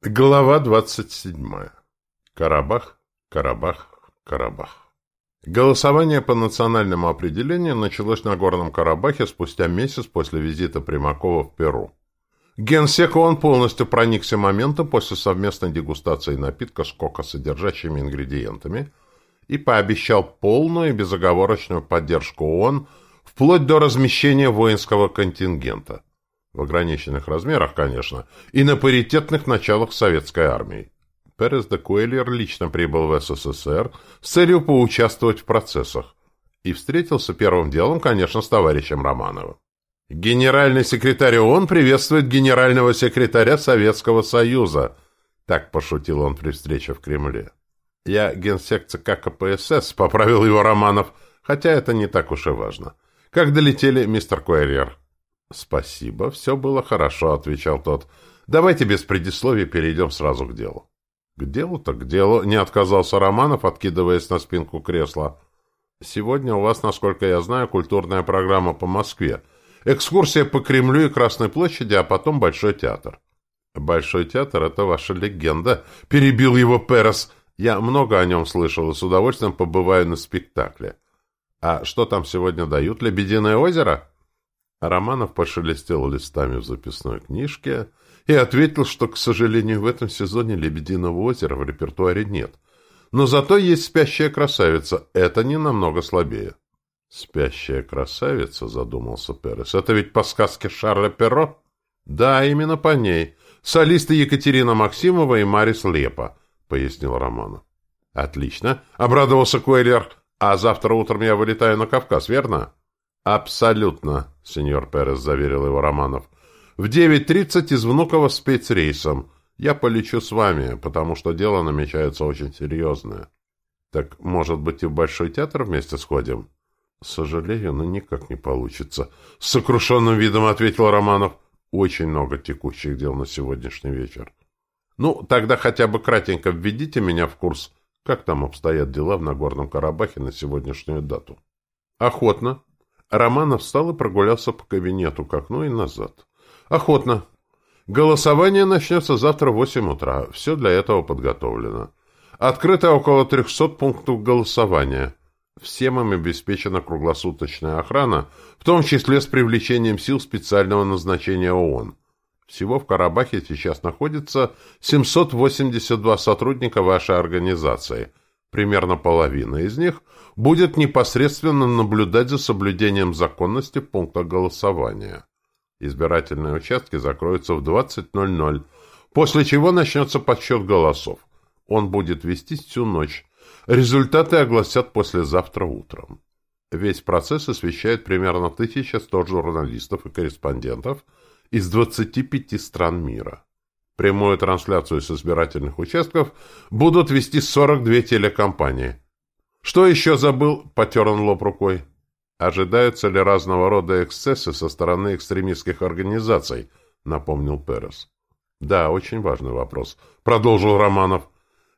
Глава 27. Карабах, Карабах, Карабах. Голосование по национальному определению началось на Горном Карабахе спустя месяц после визита Примакова в Перу. Генсек ООН полностью проникся моментом после совместной дегустации напитка с кокосодержащими ингредиентами и пообещал полную и безоговорочную поддержку ООН вплоть до размещения воинского контингента – в ограниченных размерах, конечно, и на паритетных началах советской армии. Перес де Куэльер лично прибыл в СССР с целью поучаствовать в процессах и встретился первым делом, конечно, с товарищем Романовым. «Генеральный секретарь ООН приветствует генерального секретаря Советского Союза», так пошутил он при встрече в Кремле. «Я генсек ЦК КПСС», — поправил его Романов, хотя это не так уж и важно. «Как долетели, мистер Куэрьер?» «Спасибо, все было хорошо», — отвечал тот. «Давайте без предисловий перейдем сразу к делу». «К делу-то к делу», — не отказался Романов, откидываясь на спинку кресла. «Сегодня у вас, насколько я знаю, культурная программа по Москве. Экскурсия по Кремлю и Красной площади, а потом Большой театр». «Большой театр — это ваша легенда», — перебил его Перес. «Я много о нем слышал и с удовольствием побываю на спектакле». «А что там сегодня дают? Лебединое озеро?» Романов пошелестел листами в записной книжке и ответил, что, к сожалению, в этом сезоне «Лебединого озера» в репертуаре нет. Но зато есть «Спящая красавица». Это не намного слабее. «Спящая красавица», — задумался Перес. «Это ведь по сказке Шарля Перро?» «Да, именно по ней. Солисты Екатерина Максимова и Марис Лепа», — пояснил Романов. «Отлично», — обрадовался Куэллер. «А завтра утром я вылетаю на Кавказ, верно?» «Абсолютно», — сеньор Перес заверил его Романов. «В 9.30 из Внуково спецрейсом. Я полечу с вами, потому что дело намечается очень серьезное». «Так, может быть, и в Большой театр вместе сходим?» «Сожалею, но никак не получится», — с сокрушенным видом ответил Романов. «Очень много текущих дел на сегодняшний вечер». «Ну, тогда хотя бы кратенько введите меня в курс, как там обстоят дела в Нагорном Карабахе на сегодняшнюю дату». «Охотно», Романов встал и прогулялся по кабинету к окну и назад. «Охотно. Голосование начнется завтра в восемь утра. Все для этого подготовлено. Открыто около трехсот пунктов голосования. Всем им обеспечена круглосуточная охрана, в том числе с привлечением сил специального назначения ООН. Всего в Карабахе сейчас находится 782 сотрудника вашей организации. Примерно половина из них – будет непосредственно наблюдать за соблюдением законности пункта голосования. Избирательные участки закроются в 20.00, после чего начнется подсчет голосов. Он будет вестись всю ночь. Результаты огласят послезавтра утром. Весь процесс освещает примерно 1100 журналистов и корреспондентов из 25 стран мира. Прямую трансляцию с избирательных участков будут вести 42 телекомпании – «Что еще забыл?» — потер он лоб рукой. «Ожидаются ли разного рода эксцессы со стороны экстремистских организаций?» — напомнил Перес. «Да, очень важный вопрос», — продолжил Романов.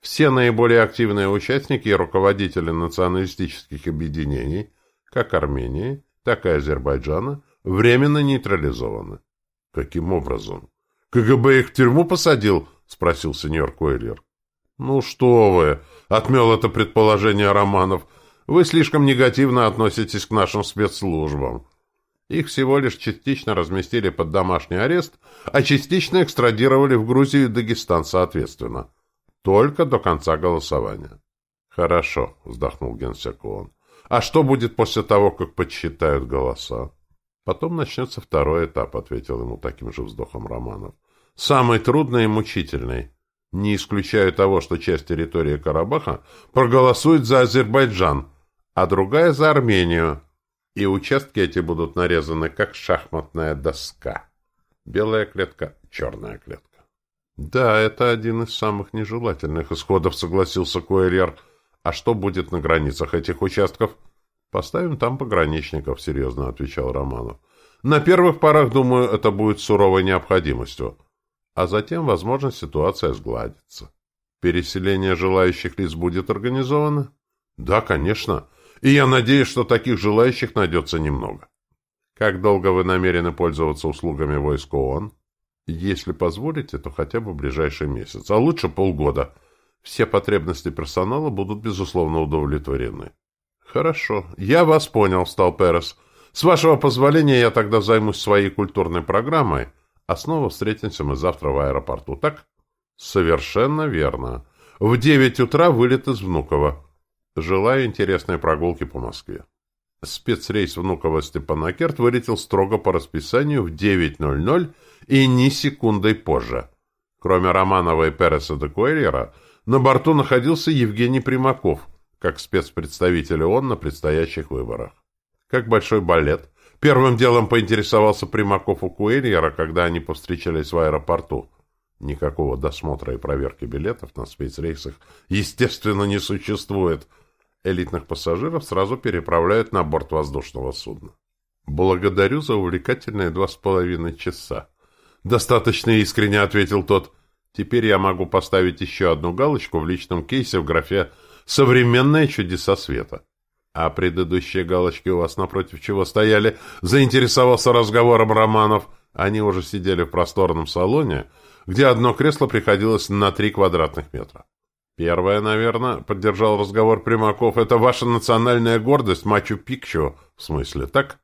«Все наиболее активные участники и руководители националистических объединений, как Армении, так и Азербайджана, временно нейтрализованы». «Каким образом?» «КГБ их в тюрьму посадил?» — спросил сеньор Койлер. «Ну что вы!» — отмел это предположение Романов. «Вы слишком негативно относитесь к нашим спецслужбам. Их всего лишь частично разместили под домашний арест, а частично экстрадировали в Грузию и Дагестан соответственно. Только до конца голосования». «Хорошо», — вздохнул генсек ООН. «А что будет после того, как подсчитают голоса?» «Потом начнется второй этап», — ответил ему таким же вздохом Романов. «Самый трудный и мучительный». Не исключаю того, что часть территории Карабаха проголосует за Азербайджан, а другая за Армению. И участки эти будут нарезаны, как шахматная доска. Белая клетка, черная клетка. Да, это один из самых нежелательных исходов, согласился Куэльер. А что будет на границах этих участков? Поставим там пограничников, серьезно отвечал Романов. На первых порах, думаю, это будет суровой необходимостью а затем, возможно, ситуация сгладится. Переселение желающих лиц будет организовано? Да, конечно. И я надеюсь, что таких желающих найдется немного. Как долго вы намерены пользоваться услугами войск ООН? Если позволите, то хотя бы ближайший месяц, а лучше полгода. Все потребности персонала будут, безусловно, удовлетворены. Хорошо, я вас понял, встал Перес. С вашего позволения я тогда займусь своей культурной программой, а снова встретимся мы завтра в аэропорту, так? Совершенно верно. В девять утра вылет из Внуково. Желаю интересной прогулки по Москве. Спецрейс Внуково-Степанакерт вылетел строго по расписанию в 9.00 и ни секундой позже. Кроме Романова и Переса де Куэльера, на борту находился Евгений Примаков, как спецпредставитель ООН на предстоящих выборах. Как большой балет, первым делом поинтересовался Примаков у Куэльера, когда они повстречались в аэропорту. Никакого досмотра и проверки билетов на спецрейсах, естественно, не существует – элитных пассажиров сразу переправляют на борт воздушного судна. «Благодарю за увлекательные два с половиной часа». «Достаточно искренне», — ответил тот. «Теперь я могу поставить еще одну галочку в личном кейсе в графе «Современные чудеса света». «А предыдущие галочки у вас напротив чего стояли?» — заинтересовался разговором Романов. Они уже сидели в просторном салоне, где одно кресло приходилось на три квадратных метра. «Первое, наверное, — поддержал разговор Примаков, — это ваша национальная гордость, Мачу-Пикчу, в смысле, так?»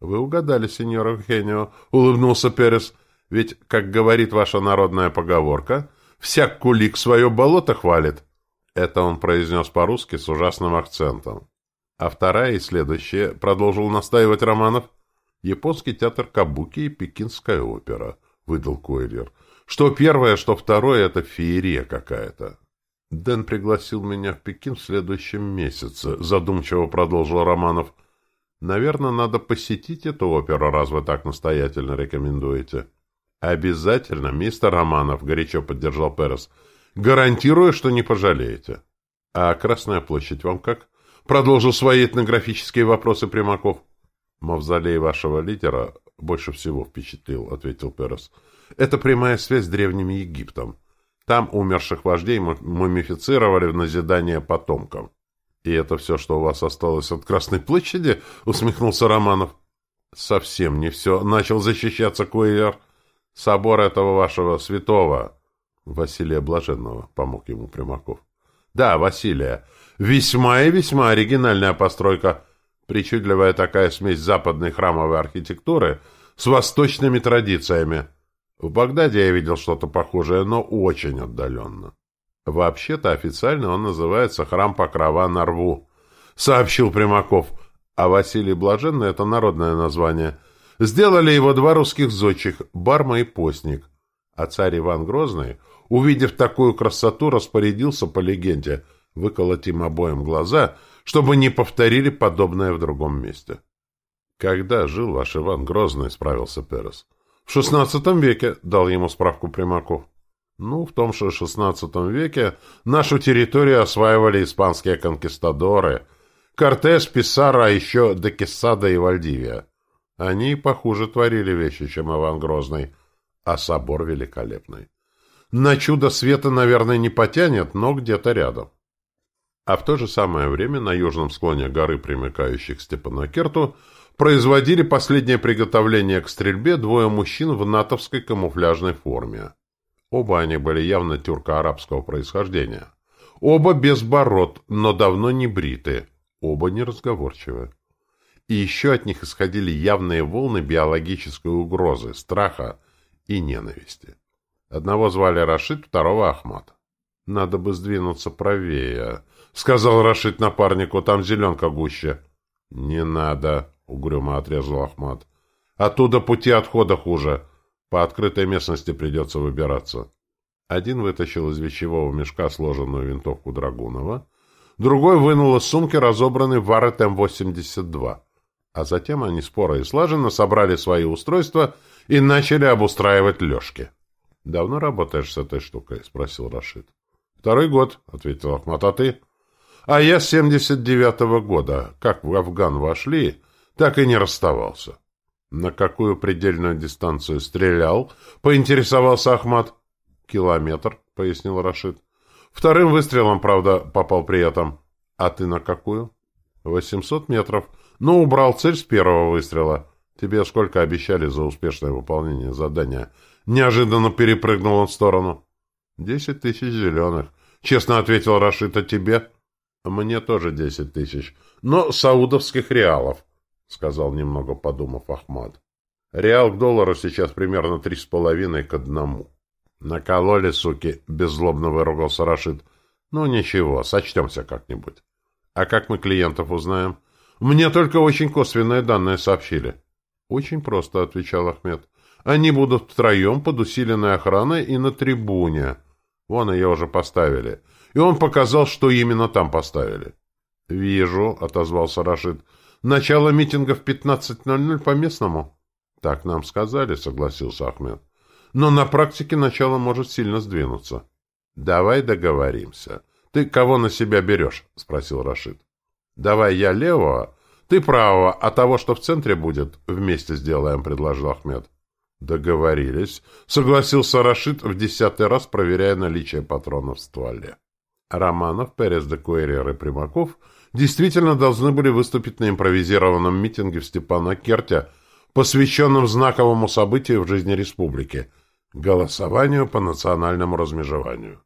«Вы угадали, сеньор Евгенио», — улыбнулся Перес. «Ведь, как говорит ваша народная поговорка, всяк кулик свое болото хвалит». Это он произнес по-русски с ужасным акцентом. А вторая и следующая, — продолжил настаивать Романов, — японский театр Кабуки и пекинская опера, — выдал Койлер. Что первое, что второе — это феерия какая-то. Дэн пригласил меня в Пекин в следующем месяце, задумчиво продолжил Романов. Наверное, надо посетить эту оперу, раз вы так настоятельно рекомендуете. Обязательно, мистер Романов, горячо поддержал Перес. Гарантирую, что не пожалеете. А Красная площадь вам как? Продолжил свои этнографические вопросы Примаков. Мавзолей вашего лидера больше всего впечатлил, ответил Перес. Это прямая связь с Древним Египтом. Там умерших вождей мумифицировали в назидание потомкам. «И это все, что у вас осталось от Красной площади?» — усмехнулся Романов. «Совсем не все», — начал защищаться Куэллер. «Собор этого вашего святого, Василия Блаженного», — помог ему Примаков. «Да, Василия. Весьма и весьма оригинальная постройка. Причудливая такая смесь западной храмовой архитектуры с восточными традициями». В Багдаде я видел что-то похожее, но очень отдаленно. Вообще-то официально он называется «Храм Покрова на рву», — сообщил Примаков. А Василий Блаженный — это народное название. Сделали его два русских зодчих — Барма и Постник. А царь Иван Грозный, увидев такую красоту, распорядился по легенде выколоть им обоим глаза, чтобы не повторили подобное в другом месте. — Когда жил ваш Иван Грозный? — справился Перес. В шестнадцатом веке, дал ему справку Примаков. Ну, в том же шестнадцатом веке нашу территорию осваивали испанские конкистадоры. Кортес, Писара, а еще Декесада и Вальдивия. Они похуже творили вещи, чем Иван Грозный, а собор великолепный. На чудо света, наверное, не потянет, но где-то рядом. А в то же самое время на южном склоне горы, примыкающей к Степанакерту, производили последнее приготовление к стрельбе двое мужчин в натовской камуфляжной форме. Оба они были явно тюрко-арабского происхождения. Оба без бород, но давно не бриты. Оба неразговорчивы. И еще от них исходили явные волны биологической угрозы, страха и ненависти. Одного звали Рашид, второго Ахмад. «Надо бы сдвинуться правее», — сказал Рашид напарнику, — «там зеленка гуще». «Не надо», — угрюмо отрезал Ахмат. «Оттуда пути отхода хуже. По открытой местности придется выбираться». Один вытащил из вещевого мешка сложенную винтовку Драгунова, другой вынул из сумки разобранный варет М-82. А затем они споро и слаженно собрали свои устройства и начали обустраивать лёжки. «Давно работаешь с этой штукой?» — спросил Рашид. «Второй год», — ответил Ахмат. «А ты?» «А я с 79-го года. Как в Афган вошли, так и не расставался. На какую предельную дистанцию стрелял? Поинтересовался Ахмат. Километр, пояснил Рашид. Вторым выстрелом, правда, попал при этом. А ты на какую? Восемьсот метров. Ну, убрал цель с первого выстрела. Тебе сколько обещали за успешное выполнение задания? Неожиданно перепрыгнул он в сторону. «Десять тысяч зеленых», — честно ответил Рашид, — «а тебе?» «Мне тоже десять тысяч, но саудовских реалов», — сказал немного подумав Ахмад. «Реал к доллару сейчас примерно три с половиной к одному». «Накололи, суки!» — беззлобно выругался Рашид. «Ну ничего, сочтемся как-нибудь». «А как мы клиентов узнаем?» «Мне только очень косвенные данные сообщили». «Очень просто», — отвечал Ахмед. «Они будут втроем под усиленной охраной и на трибуне. Вон ее уже поставили. И он показал, что именно там поставили». «Вижу», — отозвался Рашид. «Начало митинга в 15.00 по местному». «Так нам сказали», — согласился Ахмед. «Но на практике начало может сильно сдвинуться». «Давай договоримся. Ты кого на себя берешь?» — спросил Рашид. «Давай я левого, ты правого, а того, что в центре будет, вместе сделаем», — предложил Ахмед. «Договорились», — согласился Рашид в десятый раз, проверяя наличие патронов в стволе. Романов, Перес де Куэрер и Примаков действительно должны были выступить на импровизированном митинге в Степано-Керте, посвященном знаковому событию в жизни республики – голосованию по национальному размежеванию.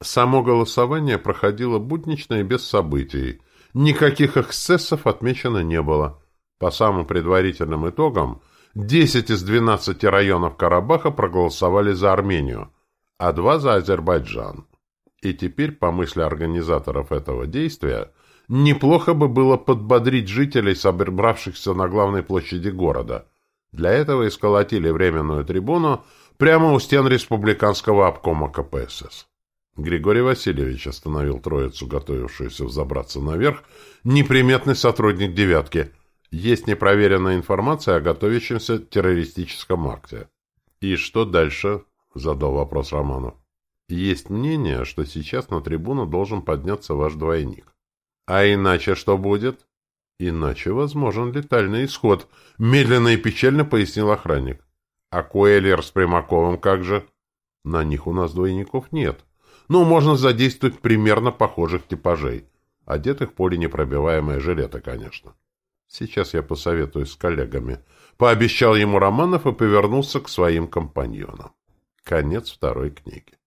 Само голосование проходило буднично и без событий. Никаких эксцессов отмечено не было. По самым предварительным итогам, 10 из 12 районов Карабаха проголосовали за Армению, а два за Азербайджан. И теперь, по мысли организаторов этого действия, неплохо бы было подбодрить жителей, собравшихся на главной площади города. Для этого и сколотили временную трибуну прямо у стен республиканского обкома КПСС. Григорий Васильевич остановил троицу, готовившуюся взобраться наверх, неприметный сотрудник «девятки». Есть непроверенная информация о готовящемся террористическом акте. «И что дальше?» — задал вопрос Роману. Есть мнение, что сейчас на трибуну должен подняться ваш двойник. А иначе что будет? Иначе возможен летальный исход, медленно и печально пояснил охранник. А Куэллер с Примаковым как же? На них у нас двойников нет. Но можно задействовать примерно похожих типажей. Одетых непробиваемые жилеты, конечно. Сейчас я посоветуюсь с коллегами. Пообещал ему Романов и повернулся к своим компаньонам. Конец второй книги.